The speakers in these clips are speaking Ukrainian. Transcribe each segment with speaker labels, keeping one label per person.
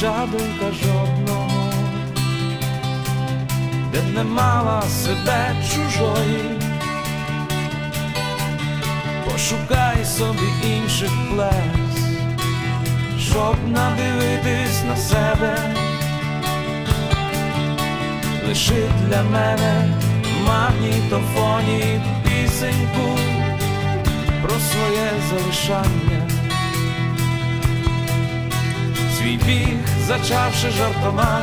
Speaker 1: чадинка жодного, де не мала себе чужої, пошукай собі інших плес, щоб надивитись на себе, лиши для мене магнітофоні пісеньку про своє залишання свій біг, зачавши жартома,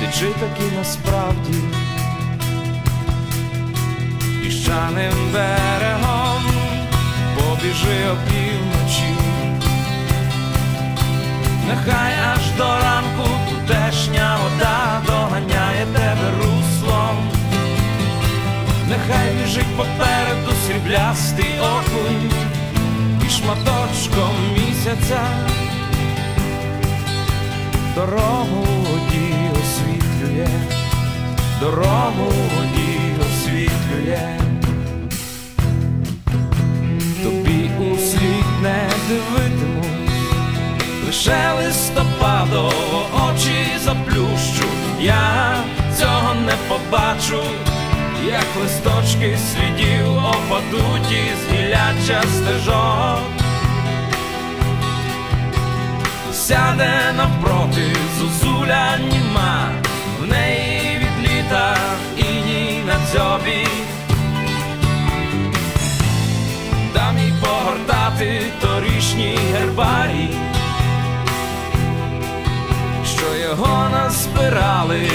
Speaker 1: течи таки насправді? Піщаним берегом побіжи опівночі, нехай аж до ранку тутешня вода доганяє тебе руслом, нехай біжить попереду сріблястий окунь. І шматочком місяця дорогу воді освітлює, дорогу воді освітлює, тобі у слід не дивитиму, лише листопадово очі заплющу, я цього не побачу, як листочки слідів опадуть із гіляча стежок. Сяде навпроти зозуля німа, в неї від літа ні на дзьобі. Дам їй погортати торішній гербарій, що його назбирали.